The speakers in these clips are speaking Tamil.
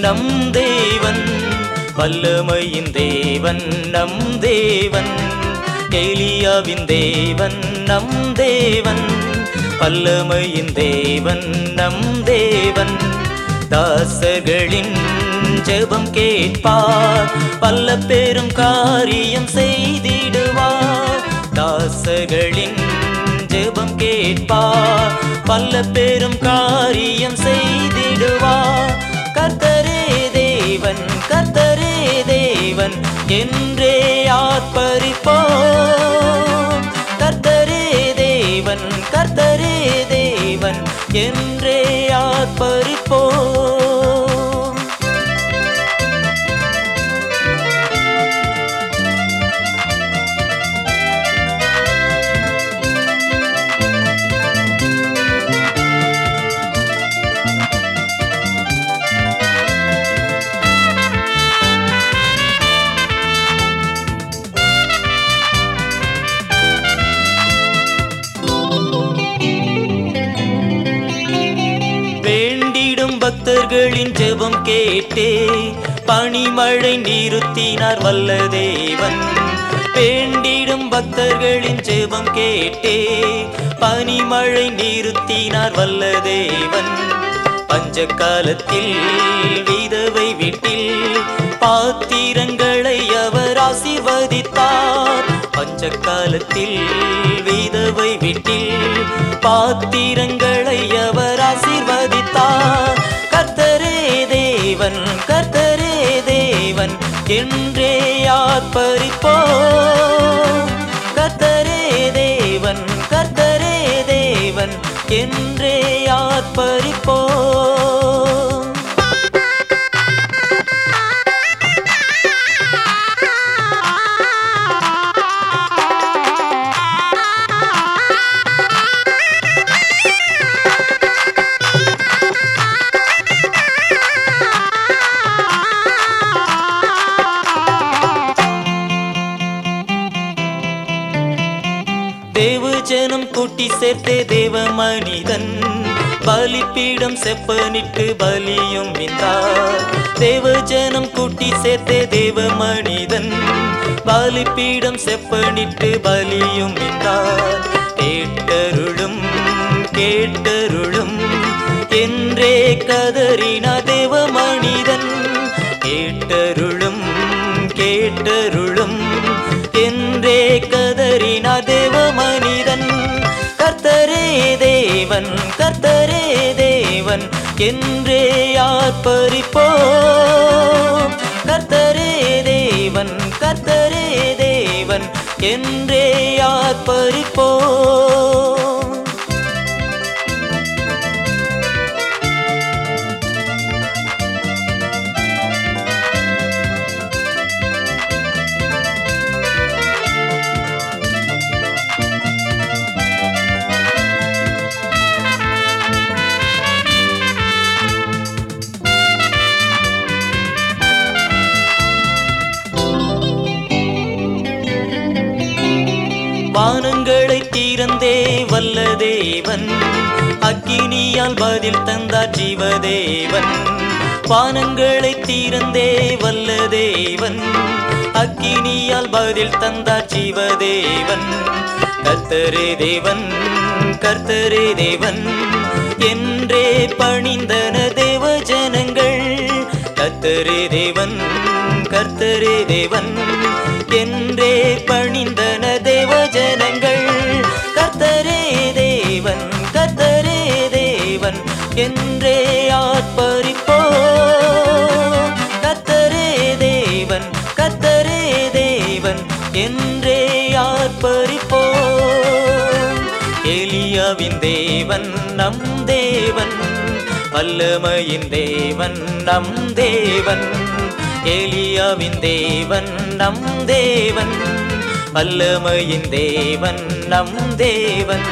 நம் தேவன். வல்லமையின் தேவன் நம் தேவன். எலியாவின் தேவன் நம் தேவன். வல்லமையின் தேவன் நம் தேவன். தாசர்களின் ஜெபம் கேட்பார். பல்ல பெரும் காரியம் செய்திடுவார். தாசர்களின் ஜெபம் கேட்பார். பல்ல பெரும் காரியம் செய்தி இறைவன் என்றே ஆர்ப்பரிப்போம். கர்த்தரே தேவன் கர்த்தரே தேவன் என்றே ஆர்ப்பரிப்போம். மகளின் ஜெபம் கேட்டே பனிமழை நிறுத்தினார் வல்ல தேவன் வேண்டிடும் பக்தர்களின் ஜெபம் கேட்டே பனிமழை நிறுத்தினார் வல்ல தேவன் பஞ்ச காலத்தில் விதவை வீட்டில் பாத்திரங்களை அவர் ஆசிர்வதித்தார். பஞ்ச காலத்தில் விதவை வீட்டில் பாத்திரங்களை அவர் ஆசிர்வதித்தார். தேவன் கர்த்தரே தேவன் என்றே ஆர்ப்பரிப்போம் கர்த்தரே தேவன் கர்த்தரே தேவன் என்றே ஆர்ப்பரிப்போம் கூட்டி சேர்த்தே தேவ மனிதன். பலிப்பீடம் செப்பனிட்டு பலியும் விந்தார் தேவ ஜனம் கூட்டி சேர்த்தே தேவ மனிதன். பலிப்பீடம் செப்பனிட்டு பலியும் விந்தார் கேட்டருளும் கேட்டருளும் என்றே கதறினா தேவ மனிதன். கேட்டருளும் கேட்டருளும் என்றே கதறினா தேவன் கர்த்தரே தேவன் என்றே யார் பறிப்போ கர்த்தரே தேவன் கர்த்தரே தேவன் என்றே யார் பறிப்போ வானங்களை தீரந்தே வல்ல தேவன் அக்கினியால் பதில் தந்தார் ஜீவதேவன். வானங்களை தீரந்தே வல்ல தேவன் அக்கினியால் பதில் தந்தார் ஜீவதேவன். கர்த்தரே தேவன் கர்த்தரே தேவன். என்றே பணிந்தன தேவ ஜனங்கள் கர்த்தரே தேவன் கர்த்தரே தேவன். என்றே பணிந்தன என்றே ஆர்ப்பரிப்போ. கத்தரே தேவன் கத்தரே தேவன் என்றே ஆர்ப்பரிப்போ. எலியாவின் தேவன் நம் தேவன் வல்லமையின் தேவன் நம் தேவன். எலியாவின் தேவன் நம் தேவன் வல்லமையின் தேவன் நம் தேவன்.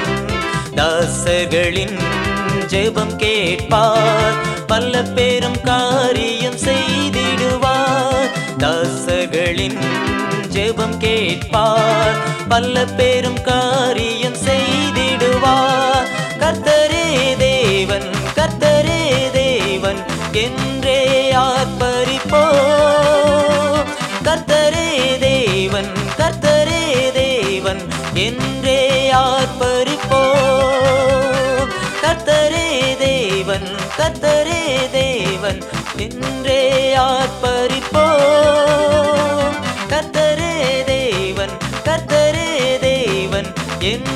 தாசர்களின் ஜெபம் கேட்பார். பல்ல பேரும் காரியம் செய்திடுவார். தாசகளின் ஜெபம் கேட்பார். பல்ல பேரும் காரியம் செய்திடுவார். கர்த்தரே தேவன் கர்த்தரே தேவன் என்றே ஆர்ப்பரிப்போ. கர்த்தரே தேவன் கர்த்தரே தேவன் என்றே ஆர்ப்பரிப்போ தேவன் என்றே ஆர்ப்பரிப்போ கர்த்தரே தேவன் கர்த்தரே தேவன் என்